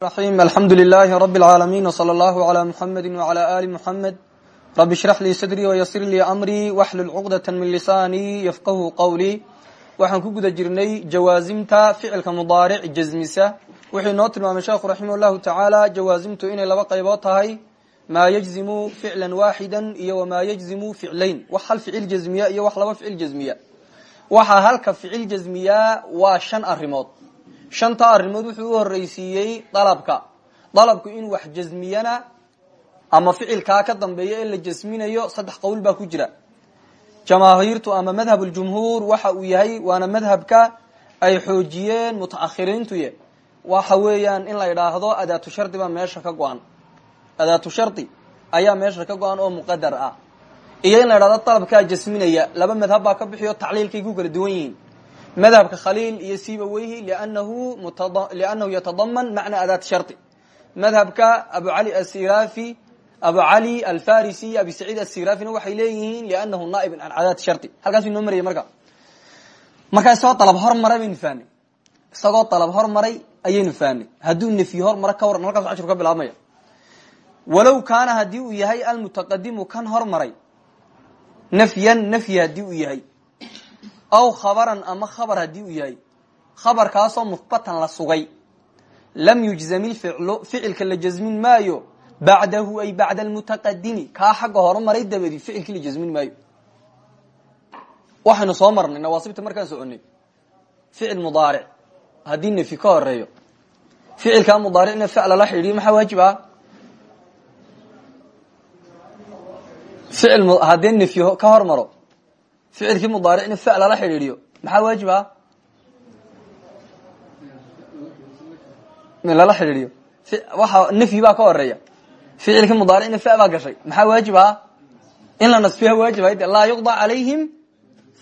alamdu lilaahi rabi alcaalamiin wsala allahu calaa muxamedi wacalaa aali muxamed rabi ishrax lii sadrii wayasir lii amrii waxlul cuqdata min lisaanii yafqahu qowlii waxaan ku guda jirnay jawaasimta ficilka mudaaric jasmisa wuxuu inoo tilmaamay sheekhu raximah llahu tacaala jawaasimtu inay laba qaybood tahay. Maa yejzimu ficlan waaxida iyo wamaa yejzimu ficlayn. Wax hal ficil jasmiya iyo wax laba ficil jasmiya waxaa halka ficil jasmiya waa shan arimood shanta arimood wuxuu u horeysiiyey dalabka. Dalabku in wax jasmiyana ama ficilkaa ka dambeeya ee la jasminayo saddex qowl baa ku jira. Jamaahiirtu ama madhab ljumhuur waxa uu yahay waana madhabka ay xoojiyeen mutaakhiriintuye waxa weeyaan in la idhaahdo adaatu shardi baa meesha ka go-an. Adaatu shardi ayaa meesha ka go-an oo muqadar ah. Iyo in la idhahdo dalabkaa jasminaya laba madhab baa ka bixiyo tacliilkay ku kala duwan yihiin madhabka khaliil iyo sibaweyhi liannahu yatadaman macna adaat shardi madhabka abu cali asirafi abu cali alfarisi iyo abi saciid asirafina waxay leeyihiin lianahu naaibun can cadaati shardi halkaasuu inoo marayay marka. Markaa isagoo dalab hormaray baynu fahnay isagoo dalab hormaray ayaynu fahnay hadduu nefyi hormara ka waran halkaas cashru ka bilaabmaya. Walow kaana haddii uu yahay almutaqadimu kan hormaray nafyan nafyi haddii uu yahay aw khabaran ama khabar haddii uu yahay khabarkaasoo muhbatan la sugay lam yujzami lficlu ficilka la jasmin maayo bacdahu ay bacda almutaqadimi kaa xagga horumaray dabadi ficilkii la jasmin maayo waxaynu soo marnay nawaasibta markaan soconay ficil mudaaric haddii nefyi ka horeeyo ficilkaa mudaaricna ficla la xidhiiyo maxaa waajib ah ficil haddii ka hormaro ficilkii mudaaricna ficl lala xidhiidhiyo maxaa waajib ah lala xidhiidhiyo waxa nafyi baa ka horreeya ficilkii mudaaricna fa baa gashay maxaa waajib ah in la nasbiya waajib ahayd laa yuqda calayhim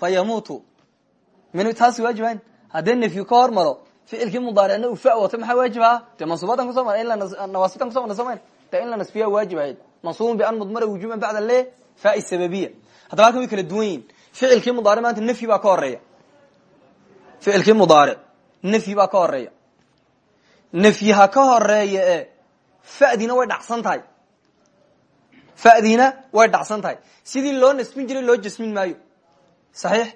fayamuutu min taasi waajibayn haddii nafyi ka hormaro ficilkii mudaaricna uu fa wato maxaa waajib ah de mansuubadan kuso mar nawaasitan kuso marna samayn de in la nasbiya waajib ahayd mansuubun bian mudmara wujuban bacda le fa sababiya haddaba halkan way kala duwan yihiin ficilkii mudaaric maanta nafyi baa ka horreeya ficilkii mudaaric nafyi baa ka horreeya nafyiha ka horreeya e fadiina way dhacsan tahay. Fadiina way dhacsan tahay. Sidii loo nasbin jiray loo jasmin maayo. Saxiix.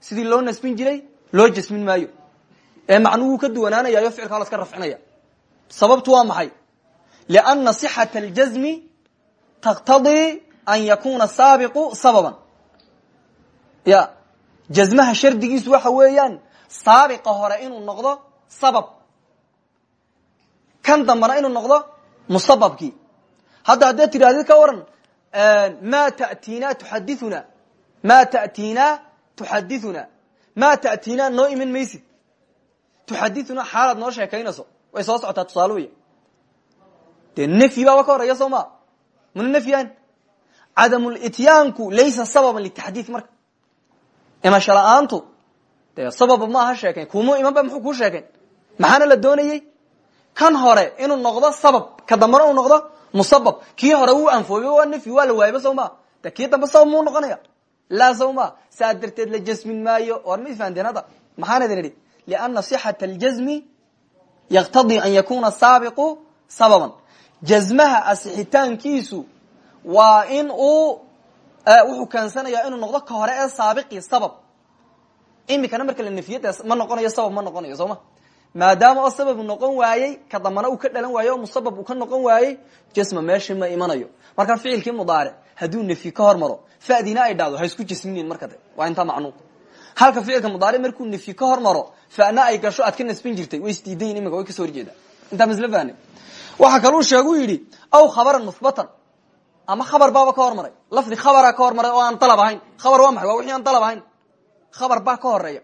Sidii loo nasbin jiray loo jasmin maayo. Ee macnuhu ka duwanaanayayo ficilkaa la iska rafcinaya. Sababtu waa maxay? Lianna sixata aljasmi taqtadii an yakuna saabiqu sababan ya jasmaha shardigiisu waxa weeyaan saabiqa hore inuu noqdo sabab. Kan dambana inuu noqdo musababkii hadda haddaad tidhahdid ka waran ma tatina tuxadithuna ma tatina tuxadithuna ma tatina noo iman maysid? Tuxadithuna xaalaad noo sheekaynayso. Way soo socotaa tusaale wey dee nefyi baaba ka horreeya soo ma? Muna nefyan cadamulityaanku laysa sababan litaxdiid marka imasho la'aantu dee ma aha sheekayn kumu iman ba muxuu kuu sheekayn maxaana la doonayey? Kan hore inuu noqdo sabab. Ka dambana uu noqdo musabab. Kii hore wuu anfoobay waa nafyi waa la waayba saw ma? De dambe sabab muu noqonaya? Laa saw ma? Saa darteed la jasmin maayo war ma ifahanteen hadda maxaana idin idhi? Liana sixata an yakuna saabiqu sababan. Jasmaha asixitaankiisu waa in uu wuxuu keensanaya inuu noqdo ka hore ee saabiqii sabab. Imikana marka la nefiye de ma noqonayo sabab ma noqonayo soo ma? Maadaama oo sabab noqon waayey ka dambana uu ka dhalan waayo oo musabab uu ka noqon waayey jasma meesha ma imanayo. Marka ficilkii mudaaric hadduu nefyi ka hormaro fadiina ay dhacdo ha isku jasminin marka de waa intaa macnuu halka ficilka mudaaric markuu nefyi ka hormaro fana ay gasho aad ka nasbin jirtay way isdiidayin imika way ka soo horjeeda. Intaa masla fahne waxaa kaluu sheegu yidhi aw khabaran muhbatan ama khabar baaba ka hormaray. Lafdi khabara ka hormaray oo aan dalab ahayn. Khabar waa maxay? Waa wixii aan dalab ahayn. Khabar baa ka horreeya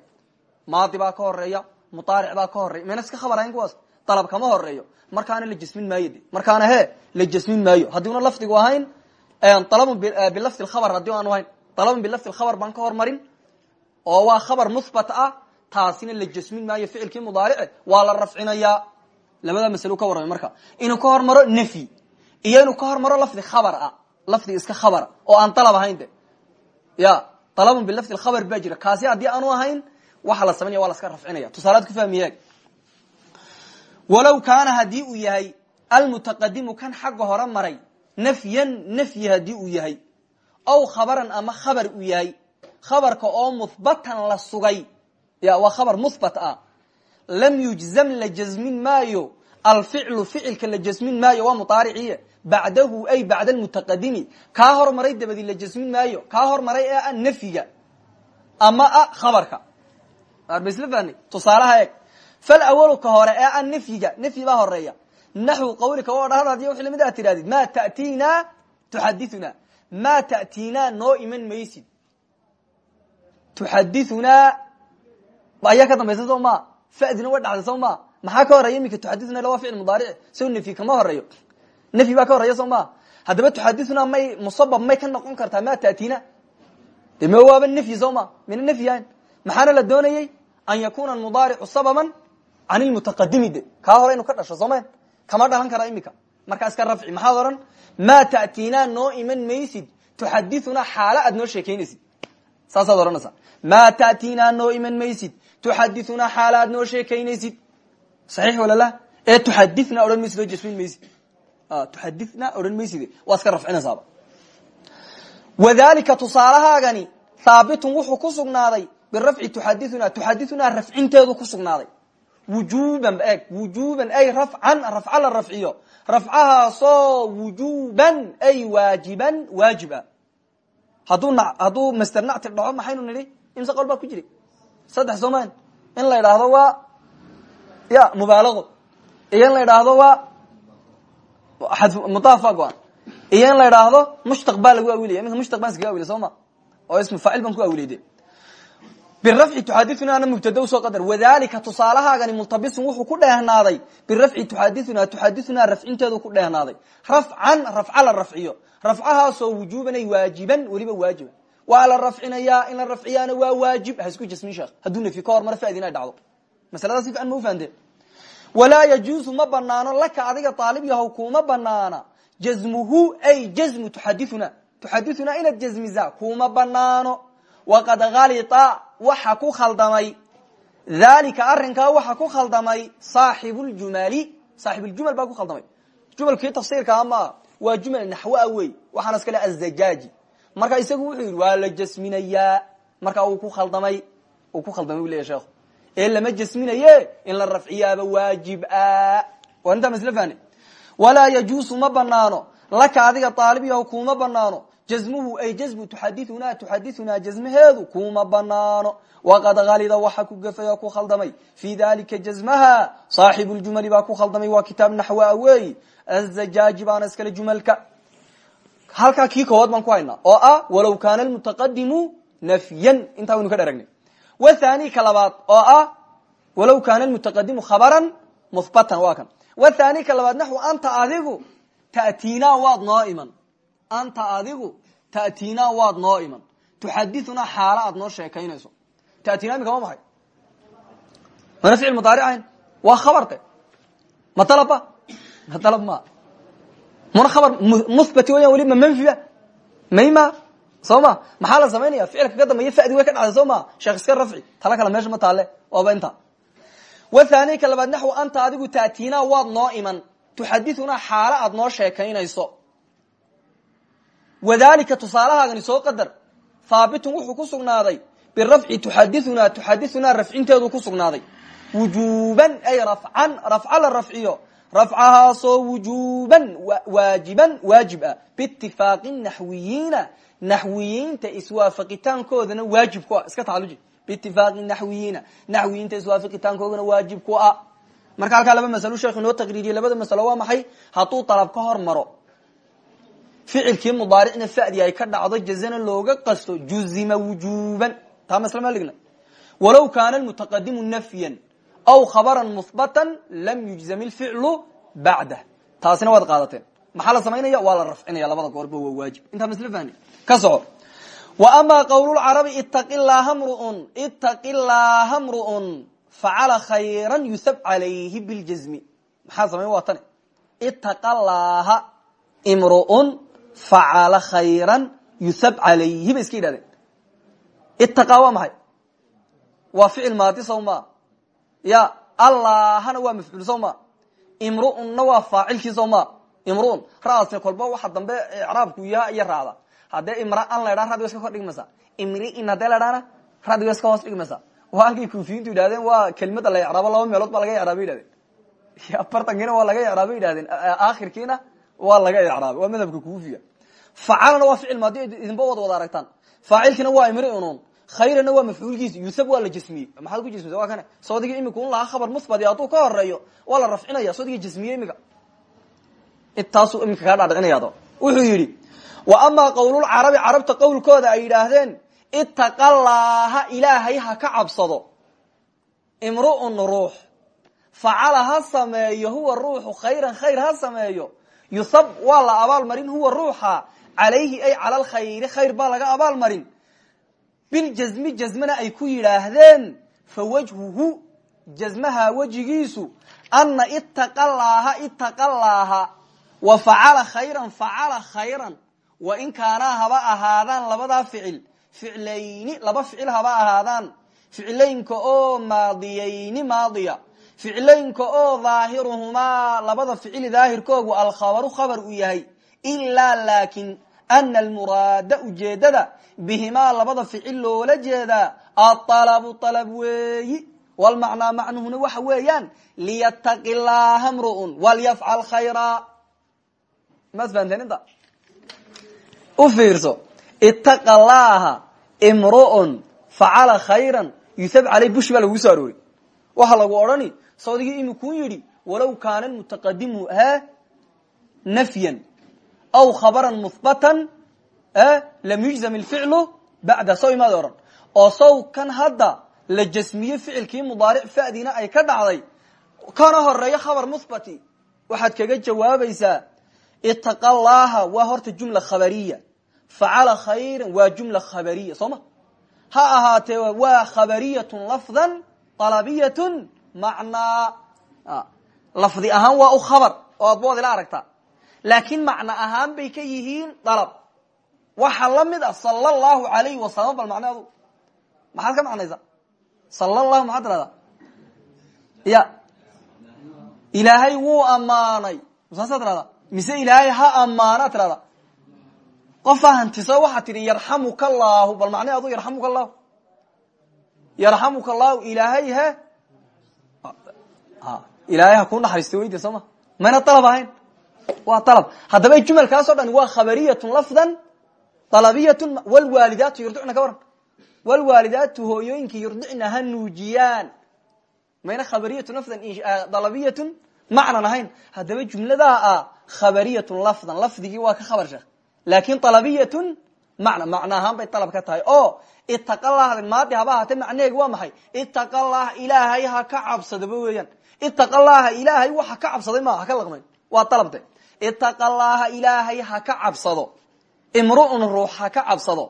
maadi baa ka horreeya mudaaric baa ka horeya mayna iska khabar ahayn kuwaas. Dalab kama horeeyo markaana la jasmin maayo de markaana he la jasmin maayo. Haddiuna lafdigu ahayn dalabun bilafdi lkhabar haddii aanu ahayn. Dalabun bilafdi lkhabar baan ka hormarin. Oo waa khabar muhbat ah. Taasina la jasmin maayo ficilkii mudaarice waa la rafcinayaa. Labada masalo ka warramay marka. Inuu ka hormaro nefyi iyo inuu ka hormaro lafdi khabar ah lafdi iska khabara oo aan dalab ahayn de. Ya dalabun bilafdi lkhabar baa kaasi haddii aanu ahayn waxa la samaynaya la iska rafcinaya. Tusaalaad ku fahmiye walow kaana haddii uu yahay almutaqadimu kan xagga hore maray nafyan nafyi haddii uu yahay aw khabaran ama khabar uu yahay khabarka oo muhbatan la sugay ya waa khabar muhbat ah lam yujzam la jasmin maayo alficlu ficilka la jasmin maayo waa muaariciy bacdahu ay bacda almutaqadimi kaa hormaray dabadi la jasmin maayo. Kaa hormaray ee a nafyiga ama a khabarka. Arbasla fahni tusaalaha eeg. Fal awalu ka hore ee a nafyiga nafyi baa horreeya naxwu qawlika oo dhahad hadiy wixii la mid aad tidhahdid. Ma ta'tiinaa tuxadithuna ma ta'tiinaa noo iman maysid. Tuxadithunaa ayaa ka dambaysa soo ma? Fadina way dhacday soo maxaa ka horeya iminka tuxadithuna waa ficil mudaaric so nafyi kama horeeyo. Nafyi baa ka horeya soo ma? Haddaba tuxadithuna may musabab may ka noqon kartaa ma ta'tiina de ma waaba nafyi soo ma? Mina nafyihan maxaana la doonayey? An yakuna mudaaricu sababan can lmutaqadimi de. Kaa hore inu ka dhasho soo ma? Kama dhalan kara imika. Markaa iska rafci maxaad oran? Ma ta'tiinaa noo iman maysid tuxadithunaa xaalo aad noo sheekeynaysid saasaad ohanaysaa ma ta'tiinaa noo iman maysid tuxadithunaa xaalo aad noo saxiix walala ee tuxadithnaa odhan maysid oo jasmin maysid. Tuxadithnaa odhan maysid. Waa iska rafcinaysaaba wadalika tusaalahaagani haabitun wuxuu ku sugnaaday birafci tuxadithunaa tuxadithunaa rafcinteedu ku sugnaaday. Wujuban eeg. Wujuban ay rafcan rafca la rafciyo. Rafcahaasoo wujuban ay waajiban waajib a hadduu hadduu master nacti dhaco maxaynu nidhi? Imse qol baa ku jira saddex soomaan in la idhaahdo waa ya mubaalago iyo in la idhaahdo waa mudaaf go-an iyo in la idhaahdo mushtaq baa lagu awilaya iminka mushtaq baan iskaga awilay soo ma oo ismu faacil baan ku awilay de birafci tuxadithunana mubtada u soo qadar wadalika tusaalahaagani multabisun wuxuu ku dheehnaaday birafci tuxadithuna tuxadithunaa rafcinteedu ku dheehnaaday rafcan rafca la rafciyo rafcahaasoo wujuban ay waajiban weliba waajiba waa la rafcinayaa in la rafciyaana waa waajib ha isku jasmin sheekh hadduu nafyi ka hor mara fadin ay dhacdo masalada si fiican ma ufahanteen walaa yajuusu ma banaano laka adiga aalib yahow kuma banaana jazmuhu ay jazmu tuxadithuna tuxadithuna inaad jazmisaa kuma banaano waqad halita waxa ku khaldamay. Dalika arrinkaa waxa ku khaldamay saaxibuljumali saaxibuljumel baa ku khaldamay. Jumalkii tafsiirkaa ma waa jumal naxwa wey. Waxaana iskale azajaaji marka isagu wuxuu yidhi waa la jasminayaa marka uu ku khaldamay uu ku khaldamay u leya sheekhu ee lama jasminaye in la rafciyaaba waajib a. Waa intaa masl fahne walaa yajuusu ma adiga aalib yaho kuma banaano jazmuhu ay jazmu tuxadithuna tuxadithunaa jazmaheedu kuma banaano waqad halida waxa ku gafay ku khaldamay. Fi dalika jazmaha saaxibu ljumali baa ku khaldamay waa kitaab naxwa weyi azajaaji baana jumalka. Halkaa kii koowaad baan ku haynaa. Oo ah walow kaana almutaqadimu nafyan. Intaa ka dharagnay wathani ka labaad oo ah walow kaana almutaqadimu khabaran muhbatan waa kan wathani ka labaad naxwu anta adigu ta'tiinaa waad noo iman anta adigu ta'tiinaa waad noo iman tuxadithunaa xaalo aad noo sheekaynayso ta'tiinaa imika ma maxay mana ficil mudaaric ahayn waa khabarte ma dalabba ma dalab ma mana khabar muhbati weyan weli ma manfiba mayma soo ma maxaa la samaynaya ficilka ka dambeeya fadi way ka dhacday soo ma sheekh iska rafci tala kale meesha ma taale waaba inta wathani ka labaad naxwu anta adigu ta'tiinaa waad noo iman. Tuxadithunaa xaalo aad noo sheekaynayso. Wadalika tusaalahaagani soo qadar haabitun wuxuu ku sugnaaday. Birafci tuxadithunaa tuxadithunaa rafcinteedu ku sugnaaday. Wujuban ay rafcan rafca la rafciyo. Rafcahaasoo wujuban waajiban waajib ah biitifaaqi naxwiyiina naxwiyiinta iswaafaqitaankoodana waajib ku ah iska taaluji biitifaaqi naxwiyiina naxwiyiinta iswaafaqitaankoodana waajib ku ah marka halkaa laba masalo sheekh inoo taqriiriyey labada masalo waa maxay? Hadduu dalab ka hor maro ficilkii mudaaricna fadi ay ka dhacdo jazana looga qasto juzima wujuban taa masle ma ligna walow kaana almutaqadimu nafyan aw khabara muhbatan lam yujzam ilficlu bacdah taasina waad qaadateen. Maxaa la samaynaya waa la rafcinaya labada goorba waa waajib. Intaa masle fahni ka soco wa amaa qowlulcarabi itaqi llaaha mruun itaqi llaaha mruun facala khayran yusab calayhi biljazmi maxaa samayn waa tani llaaha imruun facala khayran yusab calayhi bay iska yidhahdeen. Itaqaa waa maxay? Waa ficil maadi ya allahana waa mafcuul sow ma? Imruunna waa faacilkiisoo ma? Imruun raasne kolba waxa dambe icraabku ya iyo raacda haddee imraan la ydhaa radigo iska kor dhigmaysa imriin haddee la dhaana iska hoos dhigmaysa waa halkay kufiyiintu yidhahdeen waa kelimada la icraabo laba meelood baa laga icraaba yidhahdeen afartankiina waa laga icraaba yidhahdeen aakhirkiina waa laga icraabay waa madhabka kufiya. Facalana waa ficil maadi idinba wad wada aragtaan faacilkina waa imriunun khayrana waa mafcuulkiisa yusab waa la jasmiyey maxaad ku jasmisa waa kane soodiga imika un lahaa khabar musbadi hadduu ka horeeyo waa rafcinaya soodiga jasmiye imika intaasuu imika kaa dhaadhicinaya wuxuu yidhi wa amaa qawlulcarabi carabta qowlkooda ay yidhaahdeen itaqallaaha ilaahay ha ka cabsado. Imru'un ruux. Facala ha sameeyo huwa ruuxu khayran khayr ha sameeyo. Yusab waa la abaal marin huwa ruuxa. Calayhi ay cala alkhayri khayr baa laga abaal marin biljasmi jasmana ay ku yidhaahdeen. Fa wajhuhu jasmaha wejigiisu ana itaqallaaha itaqallaaha wa facala khayran facala khayran wa in kaanaa haba ahaadaan labadaa ficil ficlayni laba ficil haba ahaadaan. Ficlaynka oo maadiyayni maadiya. Ficlaynka oo dhaahiruhumaa labada ficil daahirkoogu alkhabaru khabar uu yahay. Ilaa laakin ana almuraada ujeedada bihimaa labada ficil loola jeedaa aalabu alab weeyi. Walmacnaa macnuhuna waxa weeyaan liyataqi llaaha mru'un walyafcal khayra maad fahanteen inta u fiirso ittaqa llaaha imru'un facala khayran yusab caley bushi baa lagu soo aroori waxaa lagu odhani sawdigii imikuu yidhi walow kaana mutaqadimu he nafyan aw khabaran muhbatan lam yujzam ilficlu bacda saw imaad ohan oo kan hadda la jasmiye ficilkii mudaaric fadiina ay ka dhacday kana horeeyo khabar muhbati waxaad kaga jawaabaysaa itaqa llaaha waa horta jumla khabariya facala khayran waa jumla khabariya soo ma ha ahaatee waa khabariyatun lafdan alabiyatun macnaa lafdi ahaan waa u khabar oo adba wad ila aragtaa laakiin macno ahaan bay ka yihiin dalab waxa la mid ah sala allahu alayhi wasalam bal macneedu maxaad ka macnaysa sala llahu maxaad tirahdaa ya ilaahay wuu ammaanay saasaa tirahdaa mise ilaahay ha ammaanaa tirahdaa qofaa hantiso waxaa tidhi yarxamuka allaahu bal macne adu yarxamuka allahu? Yarxamuka allahu ilaahay he? Ilaahay ha kuu naxariisto weyde soo ma? Mayna dalab ahayn? Waa dalab haddaba dhan waa khabariyatun lafdan dalabiyatun wlwaalidaatu yurdicna ka waran. Wlwaalidaatu hooyooyinka yurdicna ha nuujiyaan. Mayna khabariyatu lafdan dalabiyatun macnan ahayn. Haddaba jumladaa ah khabariyatun lafdan. Lafdigii waa ka khabar sheekh laakin dalabiyatun macna ahaan bay dalab ka tahay. Oo itaqalah maadi haba ahaatee macnaheegu waa maxay? Itaqalah ilaahay ha ka cabsadaba weeyaan. Itaqalaha ilaahay waxa ka cabsaday ma ha ka laqmayn waa dalabte itaqalaha ilaahay ha ka cabsado. Imru'un ruux ha ka cabsado.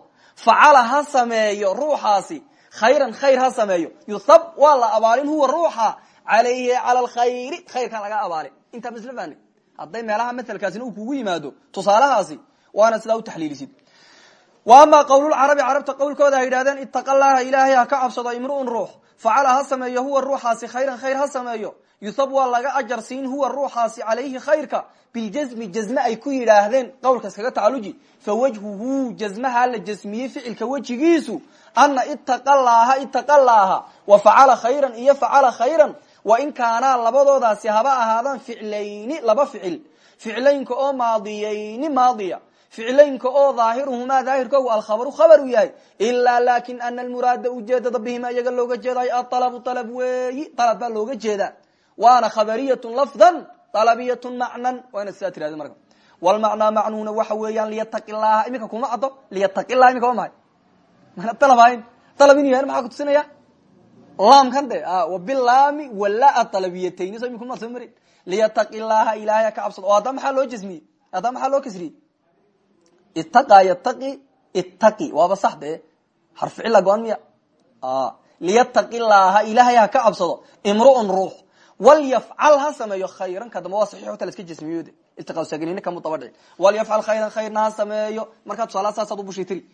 Facala ha sameeyo ruuxaasi. Khayran khayr ha sameeyo. Yusab waa abaalin huwa ruuxa. Calayhi cala alkhayri khayrkaa laga abaalin intaa masla fahne hadday meelaha matelkaasina uu kugu yimaado tusaalahaasi waana sidaa u taxliilisid. Wa amaa qowlulcarabi carabta qowlkooda ha yidhahdeen itaqa llaha ilaahay ha ka cabsado imru'un ruux. Facala ha sameeyo huwa ruuxaasi khayran khayr ha sameeyo. Yusab waa laga ajar siin huwa ruuxaasi calayhi khayrka. Biljasmi jasme ay ku yidhaahdeen qowlka iskaga tacaluji fa wajhuhu jasmaha la jasmiyey ficilka wejigiisu ana itaqalaaha itaqalaaha wa facala khayran iyo facala khayran. Wa in kaanaa labadoodaasi haba ahaadaan ficlayni laba ficil. Ficlaynka oo maadiyayni maadiya ficlaynka oo dhaahiruhumaa daahirkoogu alkhabaru khabar u yahay. Ilaa laakiin ana almuraada ujeedada bihima iyaga looga jeedayo aalabu alab weeyi alab baa looga jeedaa waana khabariyatun lafdan alabiyatun macnan waa inaad sidaa tirahda marka. Walmacnaa macnuhuna waxa weeyaan liyataqi llaha iminka kuma caddo liyataqi laha iminka waa mana dalab ahayn dalab inu yahan maxaa kutusinaya de wabilaami wala alabiyatayni so imika ma soo marin liyataqi llaha ilahay ha ka cabsado. Oo haddaba maxaa loo jasmiyey haddaba maxaa ittaqa yataqi ittaqi. Waaba sax de xarficila go-an miya. Liyataqi llaha ilaahay ha ka cabsado. Imru'un ruux. Walyafcal ha sameeyo khayran. Kadamba waa saxiix ta la iska jasmiyo de iltiqasagnina kamu daba dhici walyafcal khayran khayrna ha sameeyo. Markaa tusaalaha saasaad ubushay tiri.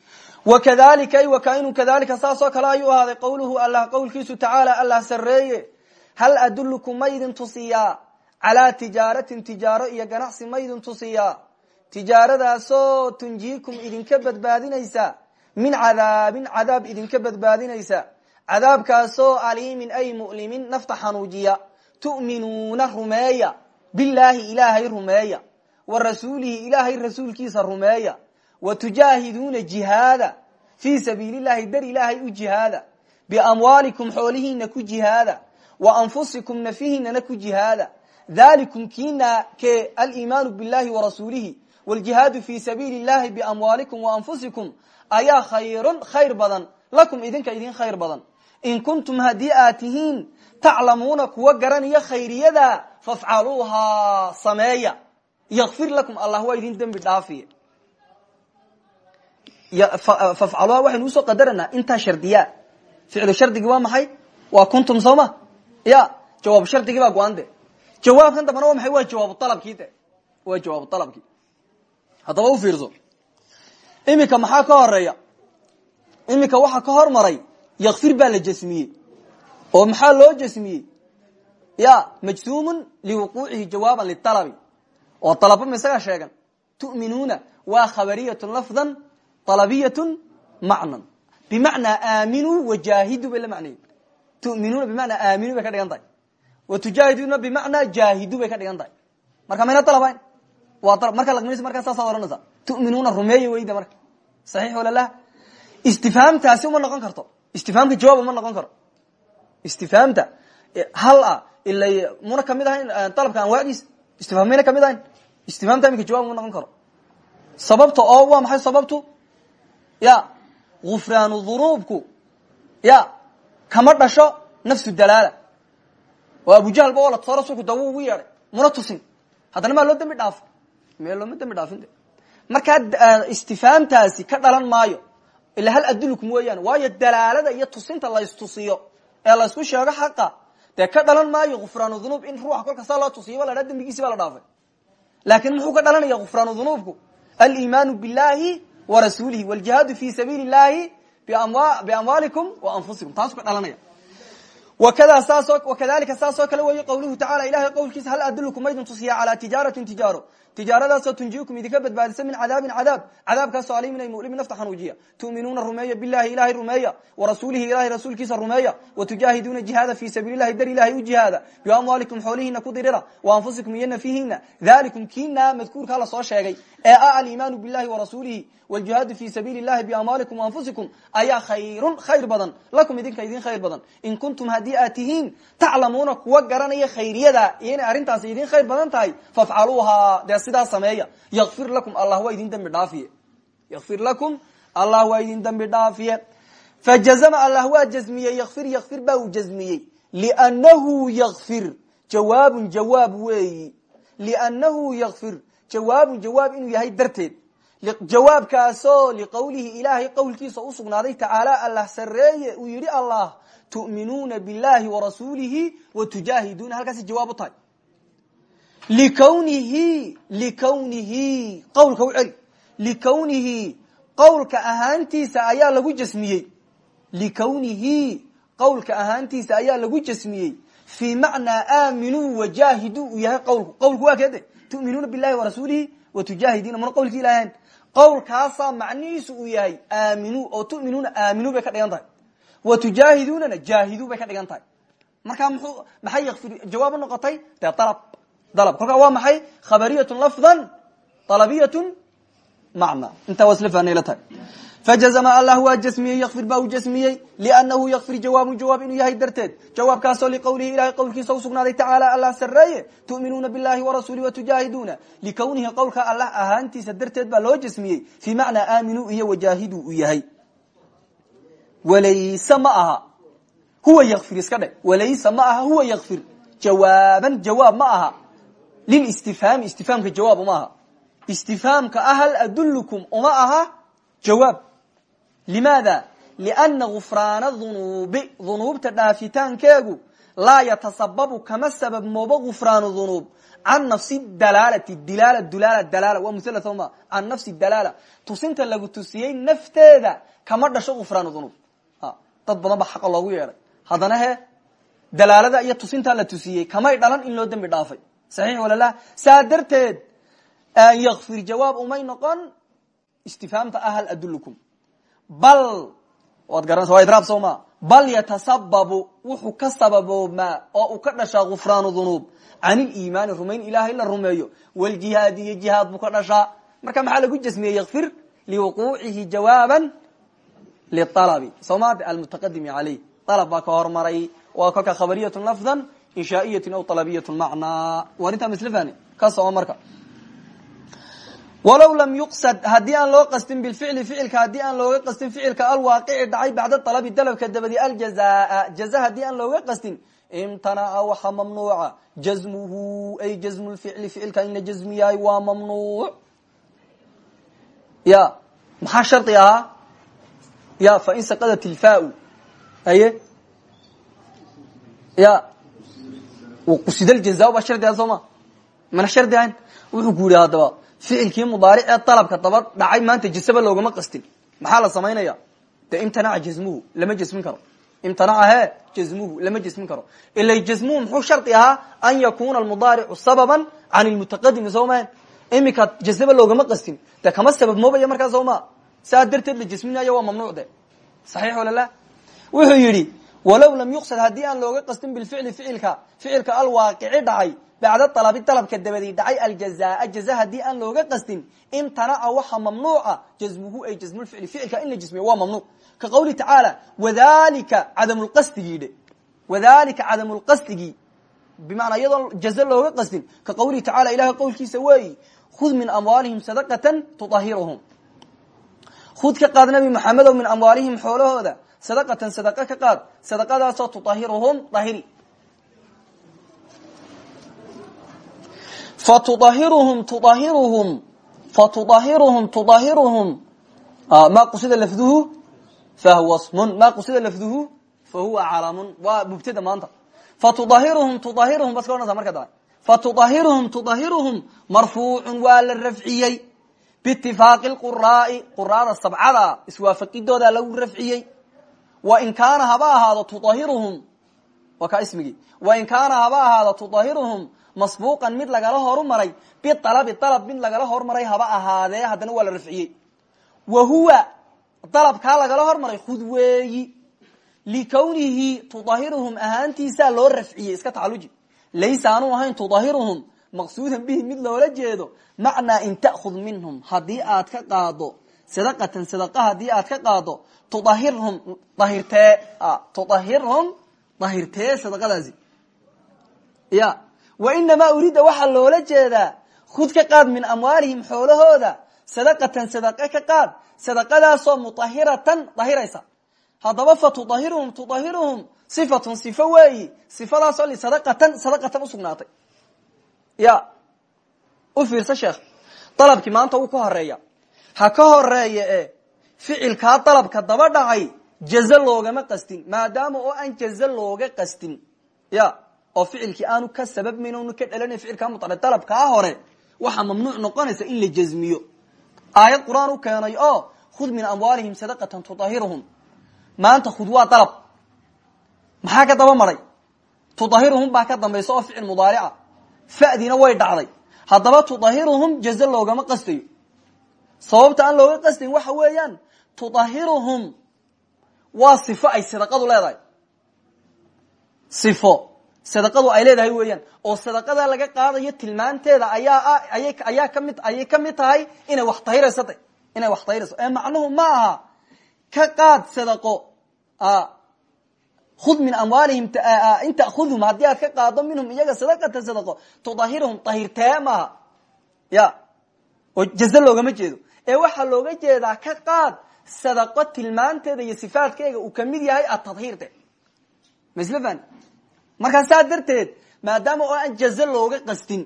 Wakadalika ay wakainu kadalika saas oo kale ayuu ahaaday. Qawluhu allah qowlkiisu tacaala allah sareeye hal adulukum ma idin tusiyaa? Calaa tijaaratin tijaaro iyo ganacsi maydin tusiyaa tijaaradaasoo tunjiikum idinka badbaadinaysa. Min cadaabin cadaab idinka badbaadinaysa. Cadaabkaasoo aliimin ay mu'limin nafta xanuujiya. Tu'minuuna rumeeya. Bilaahi ilaahay rumeeya. Wa rasuulihi ilaahay rasuulkiisa rumeeya. Wa tujaahiduuna jihaada. Fii sabiili llahi dar ilaahay u jihaada. Biamwaalikum xoolihiina ku jihaada. Wa anfusikum nafihiinana ku jihaada. Dhalikum kiina ke aliimaanu billahi warasuulihi wljihaadu fi sabiili llahi biamwaalikum waanfusikum ayaa khayrun khayr badan. Lakum idinka idin khayr badan. In kuntum haddii aad tihiin taclamuuna kuwa garanaya khayriyada fafcaluuhaa sameeya. Yakfir lakum allah waa idin dembi dhaafiye. Fafcaluha waxaynu u soo qadaranaa intaa shardiya ficlu shardigi waa maxay? Waa kuntum soo ma ya jawaab shardigii baa go-an de jawaabkan dambana waa maxay? Waa jawaabu alabkii de waa jawaabu alabkii haddaba u fiirso. Iminka maxaa ka horreeya iminka waxaa ka hormaray yakfir baa la jasmiyey. Oo maxaa loo jasmiyey? Ya majsuumun liwuquucihi jawaaban lialabi oo dalaba ma isagaa sheegan. Tu'minuuna waa khabariyatun lafdan alabiyatun macnan. Bimacnaa aaminuu wajaahidu bay la macnayen tuminuuna bimacnaa aaminu bay ka dhigan tahay. Wa tujaahiduna bimacnaa jaahidu bay ka dhigan tahay. Marka mayna dalabayn waa markaa saasaad ohanaysa tu'minuuna rumeeya weyda marka. Saxiix wala lah istifhaamtaasi uma noqon karto. Istifhaamka jawaab uma noqon karo. Istifhaamta hal ah ila muna ka mid ahayn dalabka anwaacdiisa istifhaam mayna ka mid ahayn. Istifhaamta iminka jawab uma noqon karo. Sababta oo waa maxay sababtu? Ya gufraanu dunuubku ya kama dhasho nafsu dalaala. Oo abujahl ba la tuso rasulku dawu ugu yeedhay. Muna tusin. Haddana maa loo dambi dhaafo mee looma dambi dhaafin de markaa istifhaamtaasi ka dhalan maayo ila hal adulukum weeyaan waayo dalaalada iyo tusinta laystusiyo ee laysku sheego xaqa dee ka dhalan maayo gufraanu dunuub in ruuxa kolka saa loo tusiyo ba la dhaa dambigiisi baa la dhaafay. Laakin muxuu ka dhalanaya gufraanu dunuubku? Alimaanu billahi wa rasuulihi wljihaadu fi sabiili llahi biamwaalikum wa anfusikum. Taasuu ka dhalanaya. Wakadalika saasoo kale weeye qawluhu tacala ilahay qowlkiisa hal adulukum maydin tusiya calaa tijaaratin tijaaro tijaaradaasoo tunjiikum idinka badbaadisa min cadaabin cadaab cadaabkaasoo alimin ay mulimin nafta xanuujiya tu'minuuna rumeeya billahi ilahay rumeeya warasuulihi ilahay rasuulkiisa rumeeya watujaahiduuna jihaada fi sabiili lahi dar ilahay u jihaada biamwaalikum xoolihiina ku dirira wa anfusikum iyo nafihiina dalikum kiina madkuurkaa la soo sheegay ee ah alimaanu billahi warasuulihi wljihaadu fi sabiili llahi biamwaalikum waanfusikum ayaa khayrun khayr badan lakum idinka idin khayr badan in kuntum haddii aad tihiin taclamuuna kuwa garanaya khayriyada iyo inay arrintaasi idin badan tahay sidaa sameeya. Yakfir lakum allah waa idin dembi dhaafiye. Yakfir lakum allah waa idin dembi dhaafiye. Fajazma allah waa jazmiyey. Yakfir yakfir baa uu jazmiyey. Liannahu yakfir jawaabun jawaab liannahu yakfir jawaabun jawaab inuu yahay darteed. Jawaabkaasoo liqowlihi ilaahay qowlkiisa usugnaaday tacaala allah sareeye uu yihi allah tu'minuuna billahi warasuulihi watujaahiduuna halkaasi jawaab u tahay likawnihi likawnihi qawlka u celi. Likawnihi qawlka ahaantiisa ayaa lagu jasmiyey. Likawnihi qawlka ahaantiisa ayaa lagu jasmiyey. Fii macnaa aaminuu wajaahidu uu yahay qawlku qawlku waa keede. Tu'minuuna billahi warasuulihi watujaahidiina mana qawlki ilahan qawlkaasaa macnihiisu uu yahay aaminu oo tu'minuuna aaminu bay ka dhigan tahay. Wa tujaahidunana jaahidu bay ka dhigan tahay. Markaa mxuu maxay yakfir jawaab u noqotay? Dee dalab dalab. Kolkaa waa maxay? Khabariyatun lafdan dalabiyatun macna. Intaa waa isla fahnayla tahay. Fajazma allah waa jasmiyey yakfir baa uu jasmiyey liannahu yakfir jawaabu jawaab inuu yahay darteed. Jawaabkaasoo liqowlihi ilahay qowlkiisa usugnaaday tacaala allah sareeye tu'minuuna billahi warasuuli watujaahiduuna likawnihi. Qowlka allah ahaantiisa darteed baa loo jasmiyey. Fii macnaa aaminuu iyo wajaahidu uu yahay. Walayse ma aha. Huwa yakfir iska dhe walayse ma lilistifhaami istifhaamka jawaab uma aha istifhaamka ah hal adulukum uma aha jawaab limaada lianna gufraana dunuubi dunuubta dhaafitaankeegu laa yatasababu kama sabab moobo gufraanu dunuub can nafsi dalaalati dilaala dulaala dalaala waa muhla ma can nafsi dalaala tusinta lagu tusiyey nafteeda kama dhasho gufraanu dunuub dad badan ba xaqa loogu yeedhay haddana he dalaalada iyo tusintaa la tusiyey kamay dhalan in loo dembi dhaafay saxiix wala la. Saa darteed yakfir jawaab umay noqon istifhaamta ah hal adulukum bal waad garanaysa waa idraab soo ma. Bal yatasababu wuxuu ka sababoobmaa oo uu ka dhashaa gufraanu dunuub. Can iliimaani rumayn ilahay la rumeeyo. Waljihaadi iyo jihaad buu ka dhashaa. Marka maxaa lagu jasmiyey yakfir liwuquucihi jawaaban lialabi soomad almutaqadimi caleyh. Alab baa ka hormaray waa kolka khabariyatun lafdan inshaa'iyatun aw alabiyatun macnaa. Waa arintaa maslefani ka soco marka. Walow lam yuqsad haddii aan loo qastin bilficli ficilka haddii aan looga qastin ficilka alwaaqici dhacay bacda alabi dalabka dabadi aljazaa jaza haddii aan looga qastin imtanaca waxa mamnuuca. Jazmuhu ay jazmu lficli ficilka in la jazmiyahay waa mamnuuc. Ya maxaa shardi ahaa? Ya fain saqadat ilfau aye? Ya qusid ljazaa baa shardi aha soo ma mana shardi ahayn wuxuu ku yidhi haddaba ficilkii mudaaric ee dalabka daba dhacay maanta jasaba loogama qastin maxaa la samaynaya de imtanaca jasmuhu lama jasmin karo imtanaca he jasmuhu lama jasmin karo ila jasmuhu muxuu shardi ahaa an yakuna almudaaricu sababan can lmutaqadimi soo mahan imika jasaba loogama qastin de kama sabab moobaya markaa soo ma saa darteed la jasminayo waa mamnuuc de saxiix wala la wuxuu yidhi walow lam yuqsad haddii aan looga qastin bilficli ficilka ficilka alwaaqici dhacay bacda alabi dalabka dabadii dhacay aljazaa jaza haddii aan looga qastin imtanaca waxa mamnuuca jazmuhu ay jazmulficli ficilka in la jismiyo waa mamnuuc. Ka qawli tacaala wadalika cadamulqasdigii dhe wadalika cadamulqasdigii bimacnaa iyadoo jaza looga qastin ka qawlihi tacala ilahay qowlkiisa weeyi khud min amwaalihim sadaqatan tuahiruhum khud ka qaad nabi maxamedow min amwaalihim xoolahooda sadaqatan sadaqa ka qaad sadaqadaasoo tuahiruhum ahiri fatuahiruhum tuahiruhum fatuahiruhum tuahiruhum ma qusida lafduhu fahuwa smun ma qusida lafduhu fahuwa calamun waa mubtada maanta fatuahiruhum tuahiruhum bas ka marka dambe fatuahiruhum tuahiruhum marfuucun waa la rafciyey biitifaaqi lquraai quraada sabcada iswaafaqidooda lagu rafciyey wain kaana haba ahaado tuahiruhum waa ka ismigii wain kaana haba ahaado tuahiruhum masbuuqan mid lagala horumaray bialabi dalab mid lagala hormaray haba ahaadee haddana waa la rafciyey wa huwa dalabkaa lagala hormaray khud weeyi likawnihi tudahiruhum ahaantiisaa loo rafciyey iska tacaluji laysa aanu ahayn tudahiruhum maqsuudan bihi mid loola jeedo macnaa in ta'khud minhum haddii aad ka qaado sadaqatan sadaqa haddii aad ka qaado tudahirhum dahirtee tudahirhum dahirtee sadaqadaasi. Ya. Wainamaa urida waxaa loola jeedaa khud ka qaad min amwaalihim xoolahooda sadaqatan sadaqe ka qaad sadaqadaasoo mutahiratan dahiraysa haddaba fa tudahiruhum tudahiruhum sifatun sifo weeyi sifadaasoo lisadaqatan sadaqatan usugnaatay ya. U fiirsa sheekh. Dalabkii maanta wuu ka horreeya ha ka horreeya e ficilkaa dalabka daba dhacay jaze loogama qastin maadaama oo aan jaze looga qastin. Ya oo ficilkii aanu ka sababmayn onu ka dhalanay ficilkaa muطalib dalabkaa hore waxaa mamnuuc noqonaysa in la jazmiyo. Aayad qur'aan u keenay oo khud min amwaalihim sadaqatan tudahiruhum maanta khud waa dalab. Maxaa ka daba maray? Tudahiruhum baa ka dambaysa oo ficil mudaarica. Fa'diina way dhacday. Haddaba tudahiruhum jaze loogama qastayo sababta aan looga qastayn waxa weeyaan tudahiruhum waa sifo ay sadaqadu leedahay. Sifo. Sadaqadu ay leedahay weeyaan. Oo sadaqada laga qaadayo tilmaanteeda ayaa ayaa ka mid ayay ka mid tahay inay wax tahirayso de wax tahirayso ee macnuhu ma aha. Ka qaad sadaqo khud min amwaalihim in ta'khudhum haddii aad ka qaado minhum iyaga sadaqatan sadaqo tudahiruhum tahirtee maaha ya. Oo jaze loogama jeedo ee waxaa looga jeedaa ka qaad sadaqo tilmaanteeda iyo sifaadkeega uu ka mid yahay atadhiirte maslfan markaa saa darteed maadaama oo aan jaze looga qastin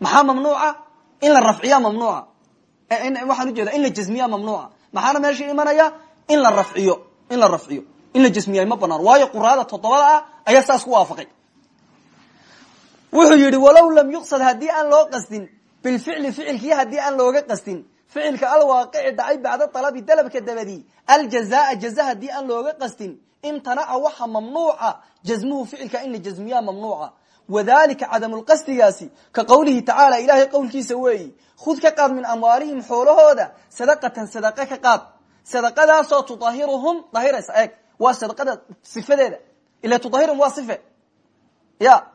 maxaa mamnuuca? In la rafciya mamnuuca. Waxaan ujeeda in la jasmiya mamnuuca. Maxaana meesha imanaya? In la rafciyo in la rafciyo in la jasmiya ma banaan. Waayo quraada toddobada ah ayaa saas ku waafaqay. Wuxuu yihi walow lam yuqsad haddii aan loo qastin bilficli ficilkii haddii aan looga qastin ficilka alwaaqici dhacay bacda alabi dalabka dabadi. Aljazaa jaza haddii aan looga qastin. Imtanaca waxa mamnuuca jazmuhu ficilka in la jazmiyaa mamnuuca. Wadalika cadamulqasdigaasi ka qowlihi tacaala ilahay qowlkiisa weeyi khud ka qaad min amwaalihim xoolahooda sadaqatan sadaqa ka qaad. Sadaqadaasoo tudahiruhum dahiraysa eeg waa sadaqada sifadeeda. Ila tudahiruhum waa sife. Ya.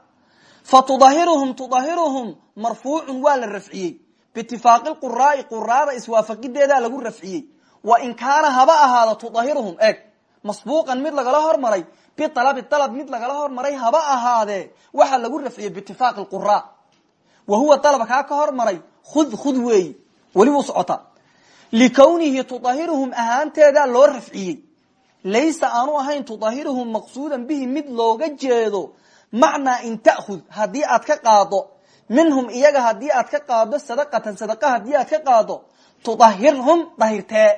Fa tudahiruhum marfuucun waa la rafciyey biitifaaqi quraai quraada iswaafaqideeda lagu rafciyey wa in kaana haba ahaado tudahiruhum eeg masbuuqan mid lagala hormaray bialabi dalab mid lagala hormaray haba ahaadee waxaa lagu rafciyey biitifaaqi qura wa huwa dalab kaa ka hormaray khud khud weeyi weli wuu socotaa likawnihi tudahiruhum ahaanteeda loo rafciyey laysa aanu ahayn tudahiruhum maqsuudan bihi mid looga jeedo macnaa in ta'khud haddii aad ka qaado minhum iyaga haddii aad ka qaado sadaqatan sadaqa haddii aad ka qaado tudahirhum dahirtee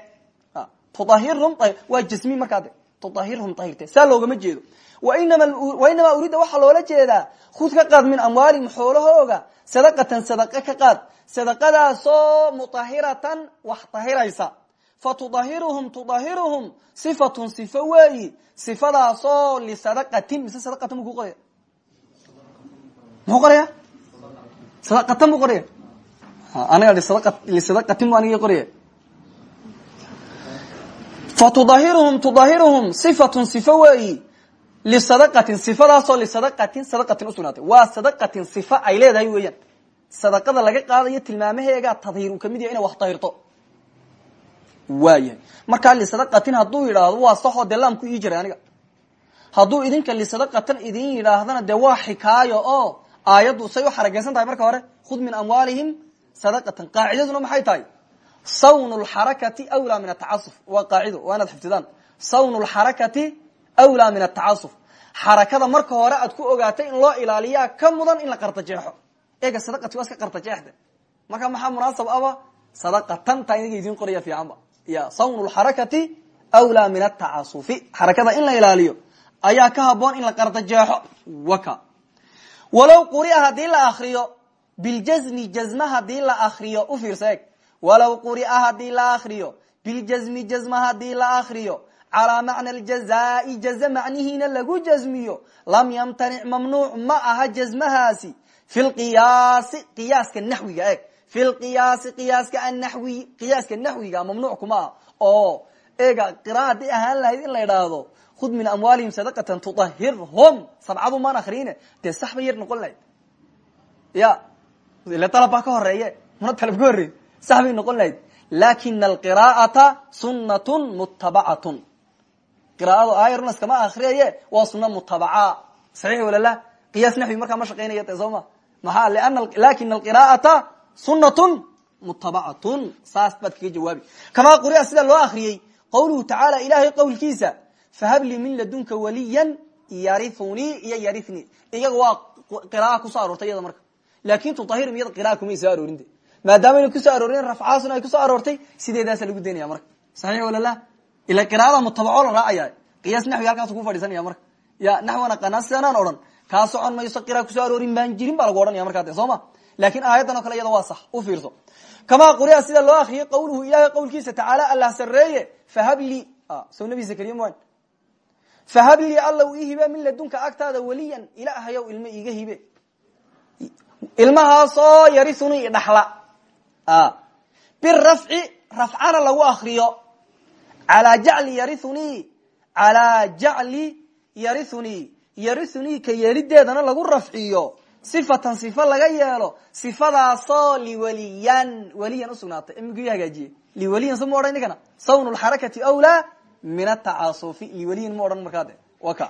tudahirhum waa jasmi markaa de tudahirhum dahirtee saa loogama jeedo. Wainamaa urida waxaa loola jeedaa khud ka qaad min amwaalihim xoolahooga sadaqatan sadaqa ka qaad. Sadaqadaasoo mutahiratan wax tahiraysa. Fa tudahiruhum tudahiruhum sifatun sifo weeyi. Sifadaasoo lisadaqatin mise sadaqatan buu qoraya aniga lisadaqatin bu aniga qoraya fa tudahiruhum sifatun sifo weeyi. Lisadaqatin sifadaasoo lisadaqatin sadaqatin usugnaatay waa sadaqatin sifa ay leedahay weeyaan. Sadaqada laga qaadayo tilmaamaheegaa tadhiir uu ka mid yahay inay wax tahirto waayahay. Markaa lisadaqatin hadduu yidhaahdo waa saxoo dee laamku ii jiray aniga. Hadduu idinka lisadaqatan idin yidhaahdana dee waa xikaayo oo aayaddu say u xarageysan tahay marka hore khud min amwaalihim sadaqatan. Qaacidaduna maxay tahay? Sawn lxarakati wlaa min atacasuf waa qaacido waa inaad xifdidaan. Sawn lxarakati wlaa min atacasuf xarakada marka hore aad ku ogaatay in loo ilaaliyaa ka mudan in la qartajeexo eega sadaqati waa iska qartajeexde marka maxaa munaasab aba? Sadaqatan taa inaga qoraya fiicanba ya sawn lxarakati wlaa min atacasufi xarakada in la ilaaliyo ayaa ka haboon in la qartajeexo waka walow quria haddii la akriyo biljasmi jazma haddii la akriyo u fiirsa eeg. Walow quria haddii la akriyo biljasmi jazma haddii la akriyo calaa macna aljazaai jaza macnihiina lagu jasmiyo lam yamtanic mamnuuc ma aha jasmahaasi fi lqiyaasi qiyaaska naxwiga eeg. Fi lqiyaasi qiyaaska anaxwi qiyaaska naxwiga mamnuuc kuma oo eega qira haddii ahaan lahayd in la idhaahdo khud min amwaalihim sadaqatan tudahirhum sabcadu maan akrine dee sax bay yar noqon lahayd. Ya ile dalab baa ka horeeye muna dalab ka horrey sax bay noqon lahayd. Lakina alqira'ata sunatun mutabacatun qira'adu ayarnas kama akriyeye waa suna mutabaca saxiix walala qiyaas naxwi markaa ma shaqeynaya de soo ma maxaa lakina alqira'ata sunatun mutabacatun saas baad kaga jawaabi. Kamaa quri'a sida loo akriyey qawluhu tacaala ilahay qowlkiisa fahablii min ladunka waliyan yarithunii iyo yarithni iyaga waa qira'a ku soo aroortay iyada marka laakin tutahirm iyada qira'a kumay soo aroorin maadaama ina ku soo aroorin rafcaasuna ay ku soo aroortay sideedaasa lagu daynaya marka saxiix walala ila qira'ada mutabaco la raacaya qiyaas naxwi halkaasu ku fadhiisanaya marka ya naxwana qanaa sidanaan odhan kaa socon mayso qira ku soo aroorin baan jirin baa lagu odhanaya markaa de soo ma laakiin aayaddan o kale iyada waa sax u fiirso kamaa quri'a sida loo akriyay qawluhu ilahay qawlkiisa tacaala allah sareeye fahablii sow nabi zakariya mwan fahablii allow ii hibe min ladunka agtaada weliyan ilaahayow ilmo iiga hibe ilmahaasoo yarisuni idhaxla birafci rafcana lagu akriyo alaa jacli yarithunii calaa jacli yarithunii yarithunii ka yeelideedana lagu rafciyo sifatan sifa laga yeelo sifadaasoo liwaliyan weliyan usugnaatay imigii hagaajiye liwaliyan so ma odhan ninkana sawn lxarakati wlaa min atacasufi liwaliyin ma odhan markaa de wa ka.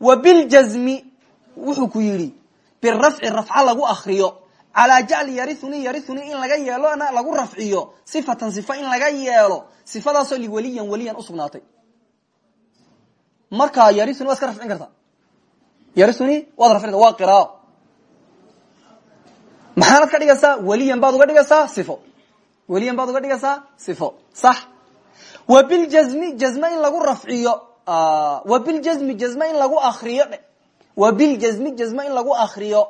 Wa biljazmi wuxuu ku yidhi birafci rafca lagu akriyo calaa jacli yarithunii yarithunii in laga yeelo lagu rafciyo. Sifatan sifa in laga yeelo. Sifadaasoo liwaliyan weliyan usugnaatay markaa yarithuni waa iska rafcin karta yarithuni waad rafcin waa qiraao maxaanad ka dhigaysaa weliyan baad uga dhigaysaa sifo wa biljazmi jazme in lagu rafciyo wa biljazmi jazme in lagu akriyo wa biljazmi jazme in lagu akriyo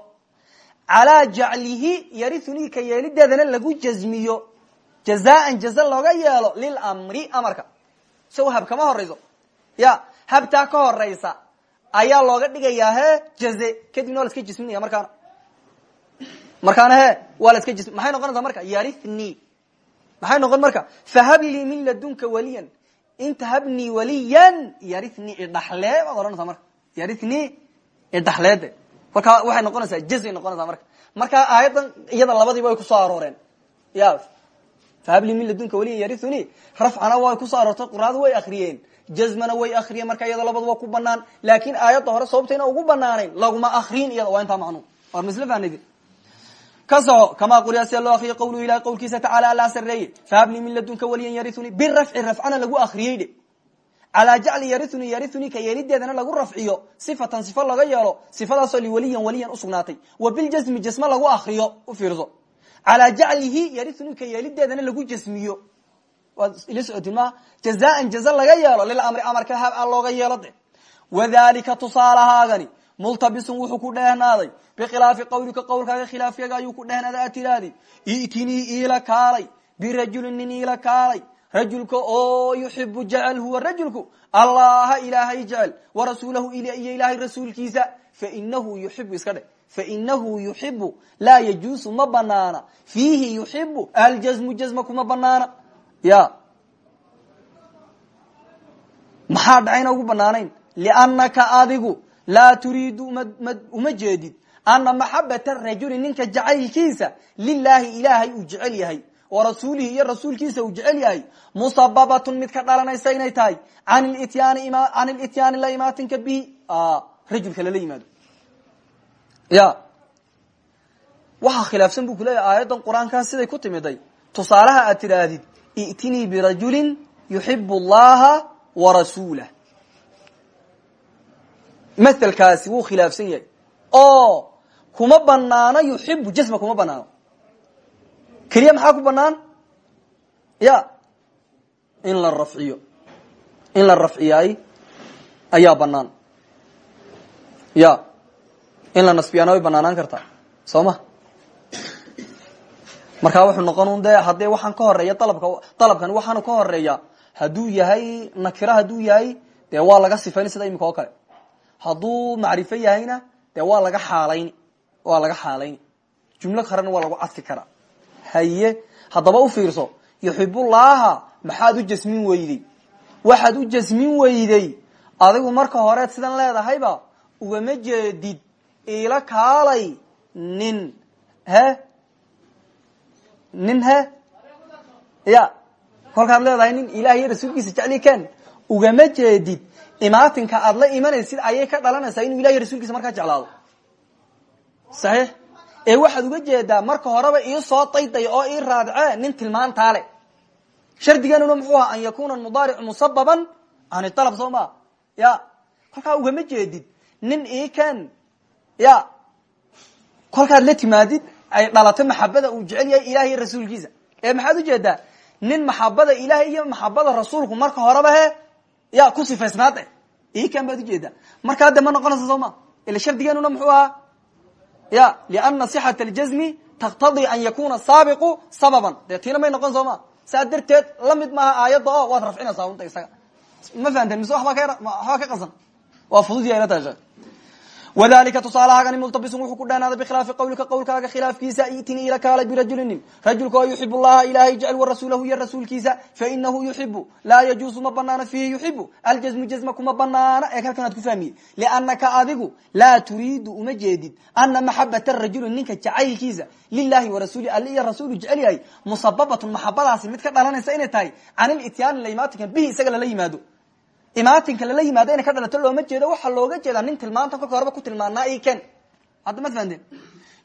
calaa jaclihi yarithunii ka yeelideedana lagu jazmiyo. Jazaan jaza looga yeelo lilamri amarka. Sow hab kama horeyso ya habtaa ka horeysa ayaa looga dhigayaa he jaze kadibna waa la iska jisminaya markaana. Markaana he waa la iska jismi maxay noqonaysaa marka? Yarithni maxay noqon marka? Fahablii min ladunka waliyan. Inta habnii waliyan yarithni idhaxlee baad odhanaysaa marka. Yarithni idhaxleede marka waxay noqonaysaa jazay noqonaysaa marka. Marka aayadan iyada labadiiba way ku soo arooreen. Ya fahabli min ladunka waliyan yarithuni rafcana way ku soo aroortay quraadu way akriyeen jazmana way akriyeen marka iyada labadu waa ku banaan laakin aayadda hore sababtayna ugu banaanayn laguma akriyin iyada waa intaa macnu war fahnadi ka soco kamaa quriya sida loo akriye qawluhu ilahi qawlkiisa tacaala allaa sareeye fahabli min ladunka waliyan yarithuni birafci rafcana lagu akriyey dhe calaa jacli yarithuni yarithuni ka yeelideedana lagu rafciyo sifatan sifo laga yeelo sifadaasoo liwaliyan waliyan usugnaatay wa biljasmi jasme lagu akriyo u fiirso calaa jaclihi yarithuni ka yeelideedana lagu jasmiyo waad ila socotin maha jazaan jaza laga yeelo lilamri a looga multabisun wuxuu ku dheehnaaday. Bikhilaafi qawlika qawlkaaga khilaafyaga ayuu ku dheehnaaday aad tiraadi itinii iila kaalay birajulin nin iila kaalay. Rajulka oo yuxibu jecel huwa rajulku. Allaha ilaahay jecel warasuulahu iyo ilaahay rasuulkiisa. Fainahu yuxibu iska dhe fainahu yuxibu laa yajuusu ma banaana fiihi yuxibu aljasmu jasma kuma banaana ya. Maxaa dhacayna ugu banaanayn liannaka adigu laa turiidu uma jeedid. Ana maxabata rajuli ninka jacaylkiisa lilaahi ilaahay uu jecel yahay warasuulihi iyo rasuulkiisa uu jecel yahay musababatun mid ka dhalanaysa inay tahay. An lityaani lityaani la imaatinka bihi. Rajulka lala yimaado. Ya. Waxaa khilaafsan bu kuleeyahy aayaddan qur'aankaa siday ku timiday. Tusaalaha aad tidhaahdid i'tinii birajulin yuxibu allaha warasuulah mathelkaasi wuu khilaafsan yahay. Oo kuma banaano yuxibu jasma kuma banaano keliya maxaa ku banaan ya in la rafciyo. In la rafciyaay ayaa banaan ya in la nasbiyaana way banaanaan kartaa. Soo ma? Markaa wuxuu noqon de haddee waxaan ka horreeya dalabka dalabkan waxaanu ka horreeya hadduu yahay nakiro hadduu yahay dee waa laga sifayn sida imika oo kale hadduu macrifo yahayna dee waa laga xaalayn waa laga xaalayni jumlo karena waa lagu cadfi karaa haye haddaba u fiirso yuxibullaaha maxaad u jasmin weyday. Waxaad u jasmin weyday. Adigu marka horeed sidan leedahayba ugama jeedid iila kaalay nin he? Nin he? Ya kolkaad leedahay nin ilaah iyo rasuulkiisa jecli ken ugama jeedid imaatinka aad la imanaysid ayay ka dhalanaysaa inuu ilah iyo rasuulkiisa markaa jeclaado. Saxiix? Ee waxaad uga jeedaa marka horeba ii soo dayday oo ii raadicee nin tilmaantaale shardiganuna muxuu ahaa an yakuna mudaaricu musababan an dalab soo ma ya kolkaa ugama jeedid nin ii ken ya kolkaad la timaadid ay dhalato maxabada uu jecel yahay ilaah iyo rasuulkiisa. Ee maxaad u jeedaa nin maxabada ilaah iyo maxabada rasuulku marka horeba he ya ku sifaysnaade ii ken baad ujeedaa markaa de ma noqonaysa soo ma ila shardiganuna muxuu ahaa ya lana صixaة اljazmi taktadii an yakuna saabiqu sababan dee tiina may noqon soo ma saa darteed lamid maaha aayadda o waad rafcinaysaa unta isaga ma fahamteen mise waba waxbaa ka qasan waa fudud yahay la taasha wadalika tusaalahaagani multabisun wuxuu ku dhehnaaday bikhilaafi qawlika qawlkaaga khilaafkiisa itini ila kaalay birajulinin rajulka oo yuxib llaha ilahay jecel warasuulahu iyo rasuulkiisa fainahu yuxibu laa yajuusu ma banaana fiihi yuxibu aljazmu jazma kuma banaana ee halkan aad ku fahmiye liannaka adigu laa turiidu uma jeedid ana maxabata rajuli ninka jacaylkiisa lilahi warasuuli ali iyo rasuulu jecel yahay musababatun maxabadaasi mid ka dhalanaysa inay tahay can ilityaani laymatika bihi isaga lala yimaado imaatinka lala yimaado inay ka dhalato looma jeedo waxaa looga jeedaa nin tilmaanta kolka horeba ku tilmaanaa i ken hadda ma fahanteen?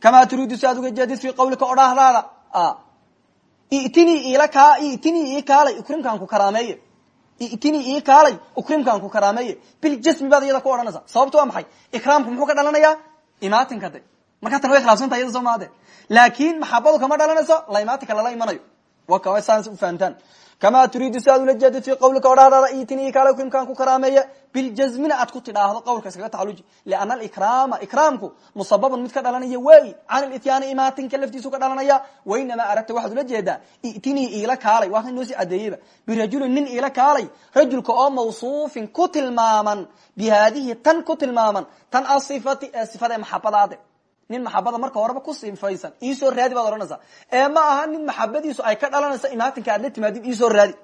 Kamaa turiidu si aad uga jeedid fii qawlika odhaahdaada itinii ila ka itinii ii kaalay ukrimkaan ku karaameeye. Itinii ii kaalay ukrimkaan ku karaameeye. Biljasmi baad iyada ku odhanaysa sababto waa maxay? Ikraamku muxuu ka dhalanayaa? Imaatinka de markaa tan way khilaafsanta iyada soo maade laakin maxabadu kama dhalanayso? La imaatinka lala imanayo. Waka saas ufahamtaan kamaa turiidu si aad ula jeedid fi qawlika odhahdaada itini kaale imkaan ku karaameeya biljazmina aad ku tidhaahdo qawlka iskaga taxaluji liana alikraama ikraamku musababun mid ka dhalanaya wey can lityaani imaatinka laftiisu ka dhalanaya wainamaa aragta waxaad ula jeedaa itinii iila kaalay waa kan noosii cadeeyeyba birajulin nin iila kaalay rajulka oo mawsuufin ku tilmaaman bi haadihi tan ku tilmaaman tan asifati ee sifada ee maxabadaade nin maxabada marka horeba ku sifaysan iisoo raadi baad odhanaysaa ee ma aha nin maxabadiisu ay ka imaatinka aad la timaadid iisoo raadi.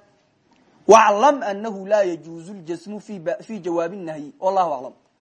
Waclam anahu laa yajuuzu ljasmu fi jawaabi nahyi wallahu aclam